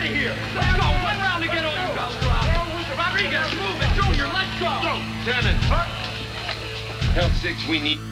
out of here. Let's go. One round to get on you, got. Rodriguez, move it. Junior, let's go. Dennis. Hell six, we need...